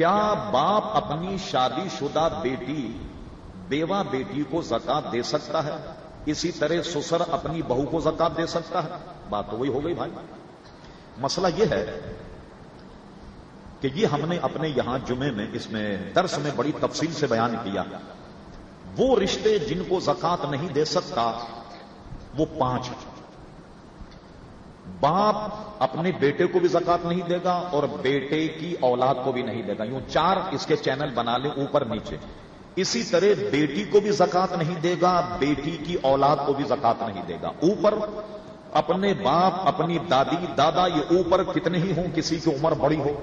کیا باپ اپنی شادی شدہ بیٹی بیوہ بیٹی کو زکات دے سکتا ہے؟ اسی طرح سسر اپنی بہو کو زکات دے سکتا ہے؟ بات تو وہی ہو گئی بھائی۔ مسئلہ یہ ہے کہ یہ ہم نے اپنے یہاں جمعے میں، اس میں درس میں بڑی تفصیل سے بیان کیا۔ وہ رشتے جن کو زکات نہیں دے سکتا، وہ پانچ باپ اپنے بیٹے کو بھی زکات نہیں دے گا اور بیٹے کی اولاد کو بھی نہیں دے گا۔ یوں چار اس کے چینل بنا لیں اوپر نیچے۔ اسی طرح بیٹی کو بھی زکات نہیں دے گا، بیٹی کی اولاد کو بھی زکات نہیں دے گا۔ اوپر اپنے باپ، اپنی دادی، دادا یہ اوپر کتنے ہی ہوں، کسی کی عمر بڑی ہو۔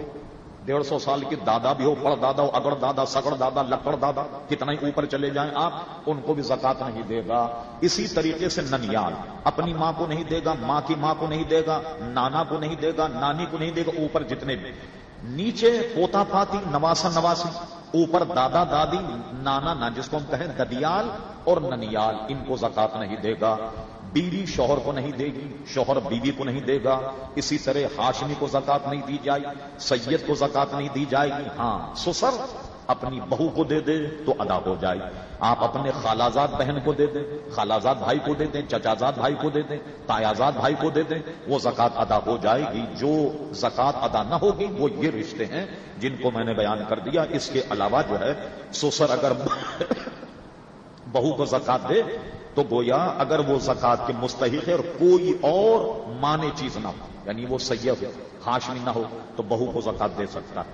ڈیڑھ سو سال کی دادا بھی ہو، پڑ دادا ہو، اگڑ دادا، سگڑ دادا، لکڑ دادا، کتنا ہی اوپر چلے جائیں آپ، ان کو بھی زکات نہیں دے گا۔ اسی طریقے سے ننیال، اپنی ماں کو نہیں دے گا، ماں کی ماں کو نہیں دے گا، نانا کو نہیں دے گا، نانی کو نہیں دے گا، اوپر جتنے بھی۔ نیچے پوتا پاتی، نواسا نواسی، اوپر دادا دادی، نانا نا جس کو ہم کہیں ددیال اور ننیال، ان کو زکات نہیں دے گا۔ بیوی شوہر کو نہیں دے گی، شوہر بیوی کو نہیں دے گا۔ اسی طرح ہاشمی کو زکات نہیں دی جائے، سید کو زکات نہیں دی جائے۔ گی ہاں سسر اپنی بہو کو دے دے تو ادا ہو جائے۔ آپ اپنے خالازاد بہن کو دے دیں خالازاد بھائی کو دے دیں چچازاد بھائی کو دے دیں تایازاد بھائی کو دے دیں وہ زکات ادا ہو جائے گی۔ جو زکات ادا نہ ہوگی، وہ یہ رشتے ہیں جن کو میں نے بیان کر دیا۔ اس کے علاوہ جو ہے، سسر اگر بہو کو زکات دے، تو گویا اگر وہ زکات کے مستحق ہے اور کوئی اور مانے چیز نہ ہو یعنی وہ سید ہاشمی نہ ہو، تو بہو کو زکات دے سکتا ہے۔